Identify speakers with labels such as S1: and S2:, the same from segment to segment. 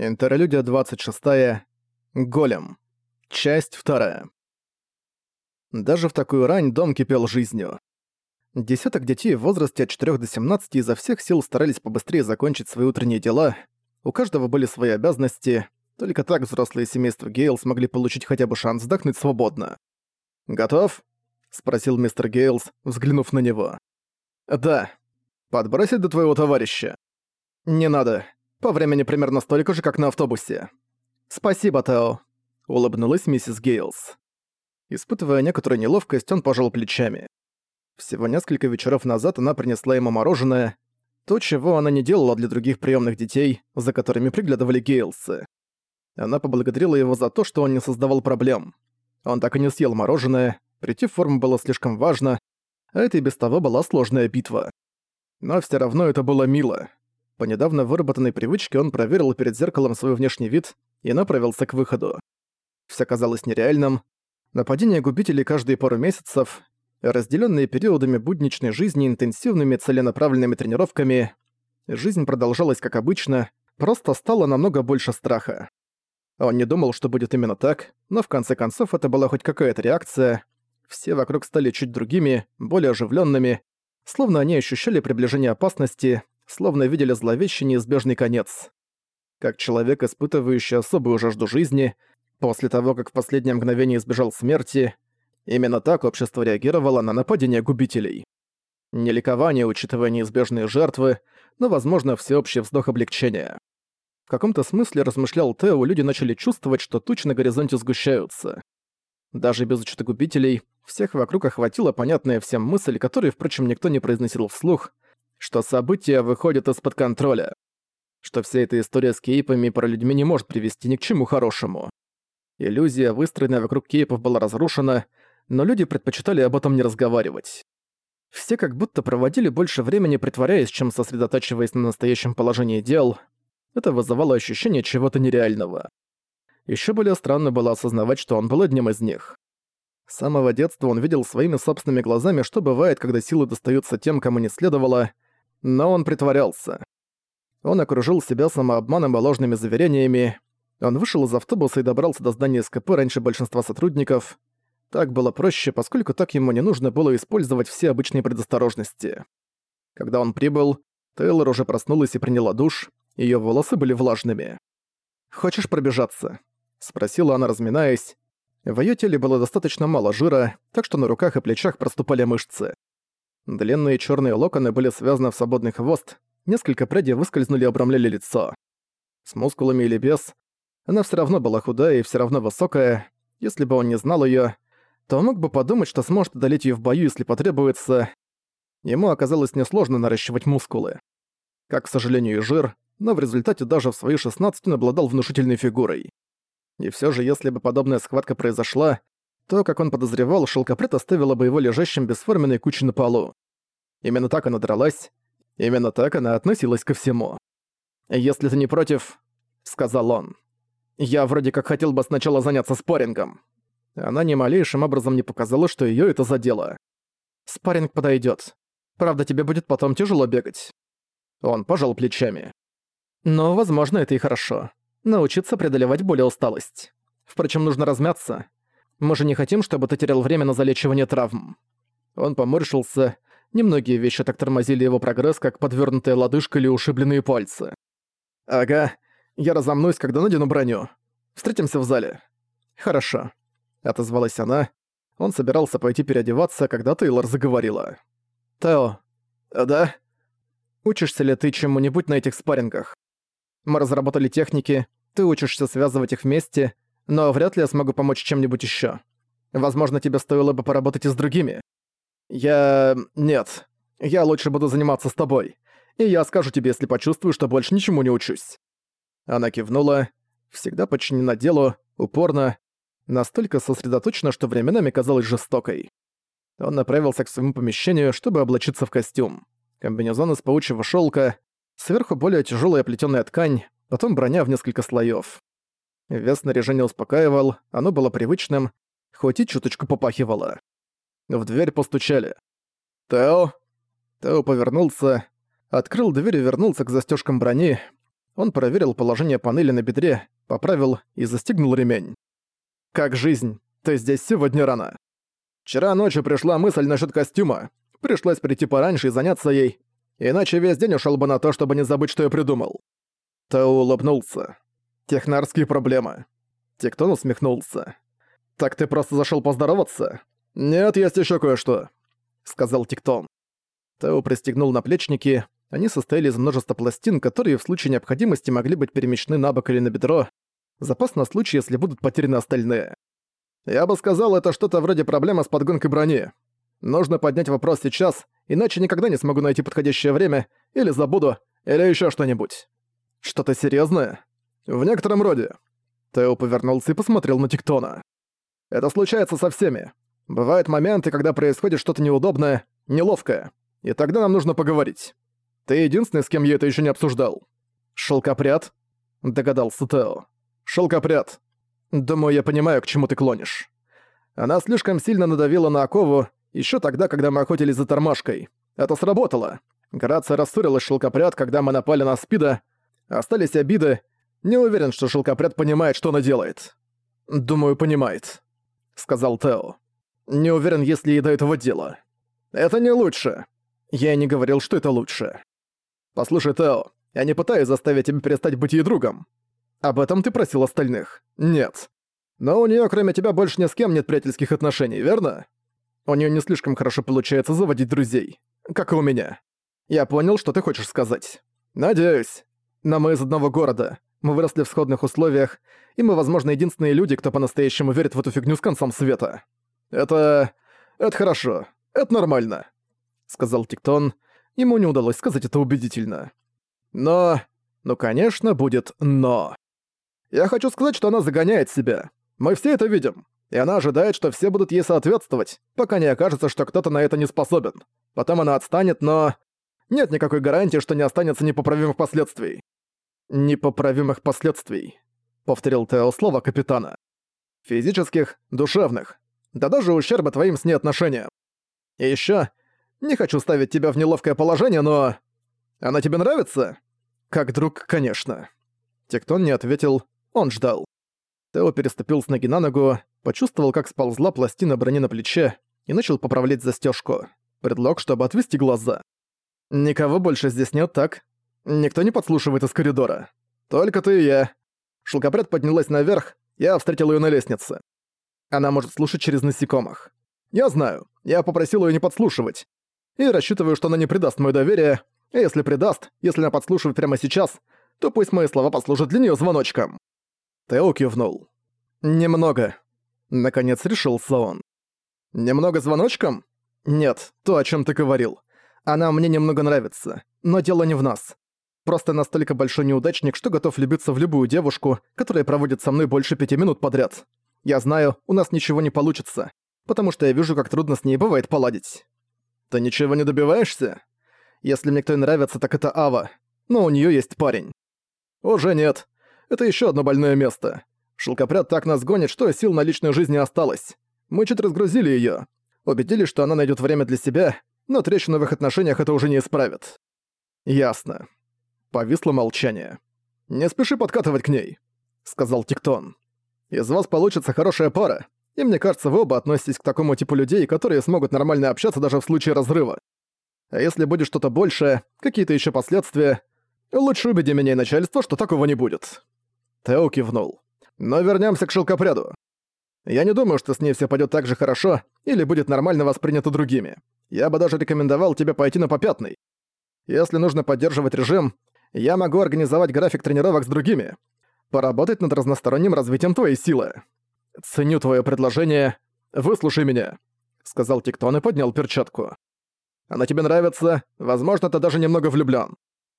S1: Интерлюдия 26. Голем. Часть 2. Даже в такую рань дом кипел жизнью. Десяток детей в возрасте от 4 до 17 изо всех сил старались побыстрее закончить свои утренние дела. У каждого были свои обязанности, только так взрослые семейства Гейл смогли получить хотя бы шанс вздохнуть свободно. «Готов?» — спросил мистер Гейлс, взглянув на него. «Да. Подбросить до твоего товарища?» «Не надо. По времени примерно столько же, как на автобусе. Спасибо, Тео. Улыбнулась миссис Гейлс. Испытывая некоторую неловкость, он пожал плечами. Всего несколько вечеров назад она принесла ему мороженое, то, чего она не делала для других приемных детей, за которыми приглядывали Гейлсы. Она поблагодарила его за то, что он не создавал проблем. Он так и не съел мороженое, прийти в форму было слишком важно, а это и без того была сложная битва. Но все равно это было мило. По недавно выработанной привычке он проверил перед зеркалом свой внешний вид и направился к выходу. Все казалось нереальным. Нападения губителей каждые пару месяцев, разделенные периодами будничной жизни интенсивными целенаправленными тренировками, жизнь продолжалась как обычно, просто стало намного больше страха. Он не думал, что будет именно так, но в конце концов это была хоть какая-то реакция. Все вокруг стали чуть другими, более оживленными, словно они ощущали приближение опасности, словно видели зловещий неизбежный конец. Как человек, испытывающий особую жажду жизни, после того, как в последнее мгновение избежал смерти, именно так общество реагировало на нападение губителей. Не ликование, учитывая неизбежные жертвы, но, возможно, всеобщий вздох облегчения. В каком-то смысле, размышлял Тео, люди начали чувствовать, что тучи на горизонте сгущаются. Даже без учета губителей, всех вокруг охватила понятная всем мысль, которую, впрочем, никто не произносил вслух — что события выходят из-под контроля. Что вся эта история с кейпами про людьми не может привести ни к чему хорошему. Иллюзия, выстроенная вокруг кейпов, была разрушена, но люди предпочитали об этом не разговаривать. Все как будто проводили больше времени притворяясь, чем сосредотачиваясь на настоящем положении дел. Это вызывало ощущение чего-то нереального. Еще более странно было осознавать, что он был одним из них. С самого детства он видел своими собственными глазами, что бывает, когда силы достаются тем, кому не следовало, но он притворялся. Он окружил себя самообманом и ложными заверениями. Он вышел из автобуса и добрался до здания СКП раньше большинства сотрудников. Так было проще, поскольку так ему не нужно было использовать все обычные предосторожности. Когда он прибыл, Тейлор уже проснулась и приняла душ, ее волосы были влажными. «Хочешь пробежаться?» — спросила она, разминаясь. В её теле было достаточно мало жира, так что на руках и плечах проступали мышцы. Длинные черные локоны были связаны в свободный хвост, несколько прядей выскользнули и обрамляли лицо. С мускулами или без, она все равно была худая и все равно высокая. Если бы он не знал ее, то мог бы подумать, что сможет одолеть ее в бою, если потребуется. Ему оказалось несложно наращивать мускулы. Как, к сожалению, и жир, но в результате даже в свои 16 он обладал внушительной фигурой. И все же, если бы подобная схватка произошла, то, как он подозревал, шелкопряд оставила бы его лежащим бесформенной кучей на полу. Именно так она дралась, именно так она относилась ко всему. «Если ты не против», — сказал он, — «я вроде как хотел бы сначала заняться спаррингом». Она ни малейшим образом не показала, что её это задело. «Спарринг подойдёт. Правда, тебе будет потом тяжело бегать». Он пожал плечами. «Но, возможно, это и хорошо. Научиться преодолевать боль и усталость. Впрочем, нужно размяться. Мы же не хотим, чтобы ты терял время на залечивание травм». Он поморщился. Немногие вещи так тормозили его прогресс, как подвёрнутая лодыжка или ушибленные пальцы. «Ага, я разомнусь, когда надену броню. Встретимся в зале». «Хорошо», — отозвалась она. Он собирался пойти переодеваться, когда Тейлор заговорила. «Тео». «Да?» «Учишься ли ты чему-нибудь на этих спаррингах? Мы разработали техники, ты учишься связывать их вместе, но вряд ли я смогу помочь чем-нибудь ещё. Возможно, тебе стоило бы поработать и с другими. Я... нет. Я лучше буду заниматься с тобой. И я скажу тебе, если почувствую, что больше ничему не учусь». Она кивнула, всегда подчинена делу, упорно, настолько сосредоточена, что временами казалась жестокой. Он направился к своему помещению, чтобы облачиться в костюм. Комбинезон из паучьего шелка, сверху более тяжелая плетеная ткань, потом броня в несколько слоев. Вес снаряжения успокаивал, оно было привычным, хоть и чуточку попахивало. В дверь постучали. «Тео?» Тео повернулся, открыл дверь и вернулся к застежкам брони. Он проверил положение панели на бедре, поправил и застегнул ремень. «Как жизнь? Ты здесь сегодня рано?» «Вчера ночью пришла мысль насчет костюма. Пришлось прийти пораньше и заняться ей. Иначе весь день ушел бы на то, чтобы не забыть, что я придумал». Тео улыбнулся. «Технарские проблемы». Тектон усмехнулся. «Так ты просто зашел поздороваться?» «Нет, есть еще кое-что», — сказал Тектон. Тео пристегнул наплечники. Они состояли из множества пластин, которые в случае необходимости могли быть перемещены на бок или на бедро. Запас на случай, если будут потеряны остальные. Я бы сказал, это что-то вроде проблемы с подгонкой брони. Нужно поднять вопрос сейчас, иначе никогда не смогу найти подходящее время, или забуду, или еще что-нибудь. Что-то серьезное? В некотором роде. Тео повернулся и посмотрел на Тиктона. Это случается со всеми. Бывают моменты, когда происходит что-то неудобное, неловкое. И тогда нам нужно поговорить. Ты единственный, с кем я это еще не обсуждал. Шелкопряд? Догадался Тео. Шелкопряд. Думаю, я понимаю, к чему ты клонишь. Она слишком сильно надавила на окову, еще тогда, когда мы охотились за тормашкой. Это сработало. Грация рассорилась шелкопряд, когда мы напали на Спида. Остались обиды. Не уверен, что шелкопряд понимает, что она делает. Думаю, понимает, сказал Тео. Не уверен, если ей до этого дело. Это не лучше. Я не говорил, что это лучше. Послушай, Тео, я не пытаюсь заставить тебя перестать быть ей другом. Об этом ты просил остальных. Нет. Но у нее, кроме тебя, больше ни с кем нет приятельских отношений, верно? У нее не слишком хорошо получается заводить друзей. Как и у меня. Я понял, что ты хочешь сказать. Надеюсь. Но мы из одного города. Мы выросли в сходных условиях, и мы, возможно, единственные люди, кто по-настоящему верит в эту фигню с концом света. Это... это хорошо. Это нормально», — сказал Тиктон. Ему не удалось сказать это убедительно. «Но... ну, конечно, будет «но». Я хочу сказать, что она загоняет себя. Мы все это видим. И она ожидает, что все будут ей соответствовать, пока не окажется, что кто-то на это не способен. Потом она отстанет, но... Нет никакой гарантии, что не останется непоправимых последствий. «Непоправимых последствий», — повторил Тео слово капитана. «Физических, душевных. Да даже ущерба твоим с ней отношениям. И ещё, не хочу ставить тебя в неловкое положение, но... Она тебе нравится? Как друг, конечно». Тектон не ответил, он ждал. Тео переступил с ноги на ногу, почувствовал, как сползла пластина брони на плече и начал поправлять застежку. Предлог, чтобы отвести глаза. «Никого больше здесь нет, так?» Никто не подслушивает из коридора. Только ты и я. Шелкопряд поднялась наверх, я встретил ее на лестнице. Она может слушать через насекомых. Я знаю, я попросил ее не подслушивать. И рассчитываю, что она не предаст мое доверие, и если предаст, если она подслушивает прямо сейчас, то пусть мои слова послужат для нее звоночком. Тео кивнул. «Немного». Наконец решился он. «Немного звоночком? Нет, то, о чем ты говорил. Она мне немного нравится, но дело не в нас. Просто настолько большой неудачник, что готов любиться в любую девушку, которая проводит со мной больше пяти минут подряд. Я знаю, у нас ничего не получится, потому что я вижу, как трудно с ней бывает поладить. Ты ничего не добиваешься? Если мне кто и нравится, так это Ава. Но у нее есть парень. Уже нет. Это еще одно больное место. Шелкопряд так нас гонит, что сил на личной жизни осталось. Мы чуть разгрузили ее, Убедились, что она найдет время для себя, но трещину в их отношениях это уже не исправит. Ясно. Повисло молчание. «Не спеши подкатывать к ней», — сказал Тиктон. «Из вас получится хорошая пара, и мне кажется, вы оба относитесь к такому типу людей, которые смогут нормально общаться даже в случае разрыва. А если будет что-то большее, какие-то еще последствия, лучше убеди меня и начальство, что такого не будет». Тео кивнул. «Но вернемся к шелкопряду. Я не думаю, что с ней все пойдет так же хорошо или будет нормально воспринято другими. Я бы даже рекомендовал тебе пойти на попятный. Если нужно поддерживать режим, я могу организовать график тренировок с другими. Поработать над разносторонним развитием твоей силы. Ценю твое предложение. Выслушай меня», — сказал Тиктон и поднял перчатку. «Она тебе нравится, возможно, ты даже немного влюблён.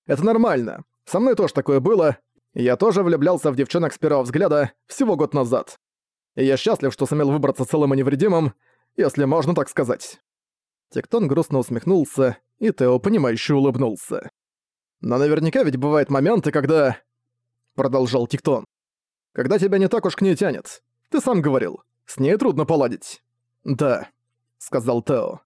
S1: Это нормально. Со мной тоже такое было. Я тоже влюблялся в девчонок с первого взгляда всего год назад. И я счастлив, что сумел выбраться целым и невредимым, если можно так сказать». Тектон грустно усмехнулся, и Тео, понимающе улыбнулся. Но наверняка ведь бывают моменты, когда...» Продолжал Тиктон. «Когда тебя не так уж к ней тянет. Ты сам говорил, с ней трудно поладить». «Да», — сказал Тео.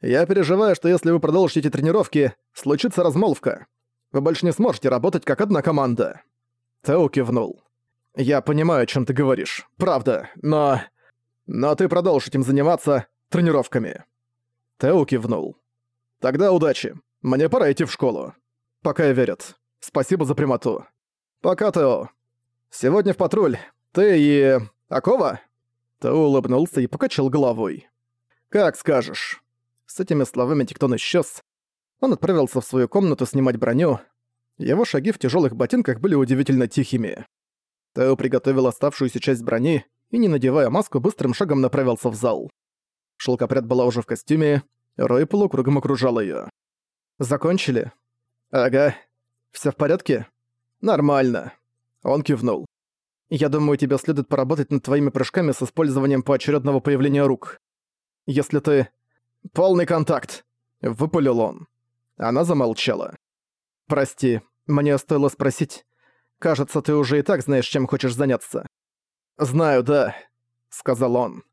S1: «Я переживаю, что если вы продолжите эти тренировки, случится размолвка. Вы больше не сможете работать как одна команда». Тео кивнул. «Я понимаю, о чем ты говоришь. Правда. Но... Но ты продолжишь этим заниматься тренировками». Тео кивнул. «Тогда удачи. Мне пора идти в школу. Пока я верят. Спасибо за прямоту. Пока, Тео. Сегодня в патруль. Ты и... Акова?» Тео улыбнулся и покачал головой. «Как скажешь». С этими словами Тиктон исчез. Он отправился в свою комнату снимать броню. Его шаги в тяжелых ботинках были удивительно тихими. Тео приготовил оставшуюся часть брони и, не надевая маску, быстрым шагом направился в зал. Шелкопряд была уже в костюме, Рой полукругом окружал ее. «Закончили?» «Ага. Все в порядке?» «Нормально». Он кивнул. «Я думаю, тебе следует поработать над твоими прыжками с использованием поочередного появления рук. Если ты...» «Полный контакт!» — выпалил он. Она замолчала. «Прости, мне стоило спросить. Кажется, ты уже и так знаешь, чем хочешь заняться». «Знаю, да», — сказал он.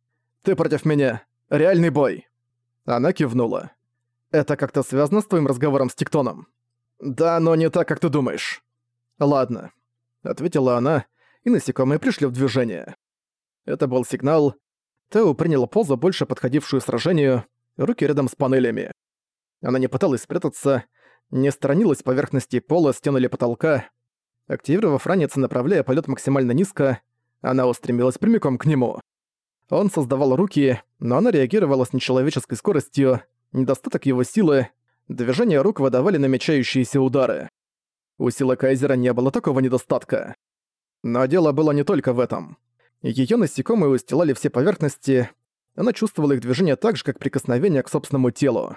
S1: «Ты против меня. Реальный бой». Она кивнула. «Это как-то связано с твоим разговором с Тиктоном?» «Да, но не так, как ты думаешь». «Ладно», — ответила она, и насекомые пришли в движение. Это был сигнал. Тео принял позу, больше подходившую сражению, руки рядом с панелями. Она не пыталась спрятаться, не сторонилась поверхности пола, стен или потолка. Активировав ранец направляя полет максимально низко, она устремилась прямиком к нему. Он создавал руки, но она реагировала с нечеловеческой скоростью, недостаток его силы, движения рук выдавали намечающиеся удары. У силы Кайзера не было такого недостатка. Но дело было не только в этом. Её насекомые устилали все поверхности, она чувствовала их движение так же, как прикосновение к собственному телу.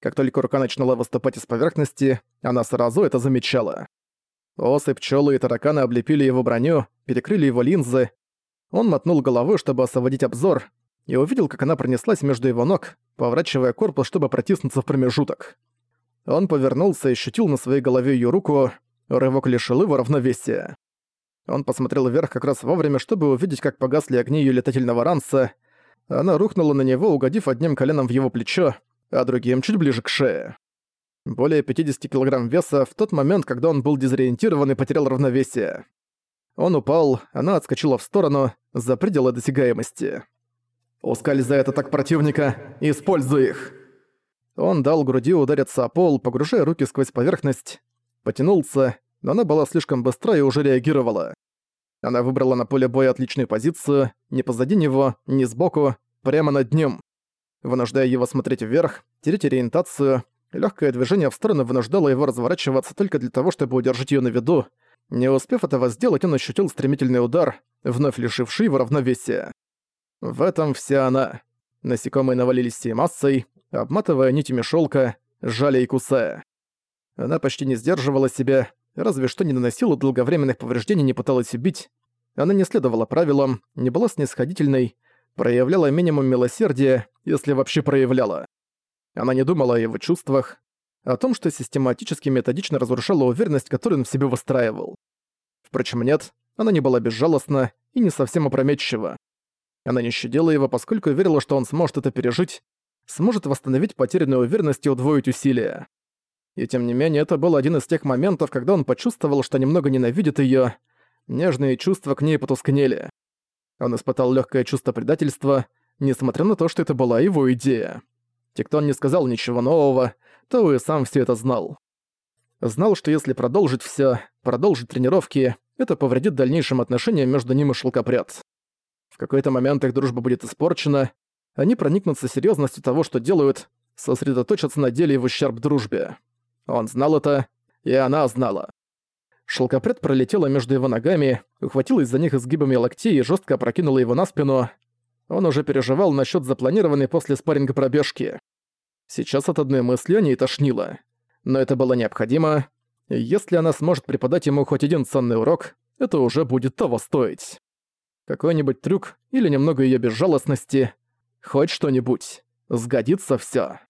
S1: Как только рука начинала выступать из поверхности, она сразу это замечала. Осы, пчелы и тараканы облепили его броню, перекрыли его линзы. Он мотнул головой, чтобы освободить обзор, и увидел, как она пронеслась между его ног, поворачивая корпус, чтобы протиснуться в промежуток. Он повернулся и ощутил на своей голове ее руку, рывок лишил его равновесия. Он посмотрел вверх как раз вовремя, чтобы увидеть, как погасли огни ее летательного ранца. Она рухнула на него, угодив одним коленом в его плечо, а другим чуть ближе к шее. Более 50 килограмм веса в тот момент, когда он был дезориентирован и потерял равновесие. Он упал, она отскочила в сторону, за пределы досягаемости. «Ускользай от атак противника, используй их!» Он дал груди удариться о пол, погружая руки сквозь поверхность, потянулся, но она была слишком быстра и уже реагировала. Она выбрала на поле боя отличную позицию, не позади него, не сбоку, прямо над ним вынуждая его смотреть вверх, терять ориентацию. Легкое движение в сторону вынуждало его разворачиваться только для того, чтобы удержать ее на виду. Не успев этого сделать, он ощутил стремительный удар, вновь лишивший его равновесия. В этом вся она. Насекомые навалились всей массой, обматывая нитями шелка, жали и кусая. Она почти не сдерживала себя, разве что не наносила долговременных повреждений, не пыталась убить. Она не следовала правилам, не была снисходительной, проявляла минимум милосердия, если вообще проявляла. Она не думала о его чувствах, о том, что систематически методично разрушала уверенность, которую он в себе выстраивал. Впрочем, нет, она не была безжалостна и не совсем опрометчива. Она не щадила его, поскольку верила, что он сможет это пережить, сможет восстановить потерянную уверенность и удвоить усилия. И тем не менее, это был один из тех моментов, когда он почувствовал, что немного ненавидит её, нежные чувства к ней потускнели. Он испытал легкое чувство предательства, несмотря на то, что это была его идея. Тектон не сказал ничего нового, то и сам все это знал. Знал, что если продолжить все, продолжить тренировки, это повредит дальнейшим отношениям между ним и Шелкопряд. В какой-то момент их дружба будет испорчена, они проникнутся серьезностью того, что делают, сосредоточатся на деле в ущерб дружбе. Он знал это, и она знала. Шелкопряд пролетела между его ногами, ухватилась за них изгибами локтей и жестко опрокинула его на спину. Он уже переживал насчет запланированной после спарринга пробежки. Сейчас от одной мысли о ней тошнило. Но это было необходимо. Если она сможет преподать ему хоть один ценный урок, это уже будет того стоить. Какой-нибудь трюк или немного ее безжалостности. Хоть что-нибудь. Сгодится все.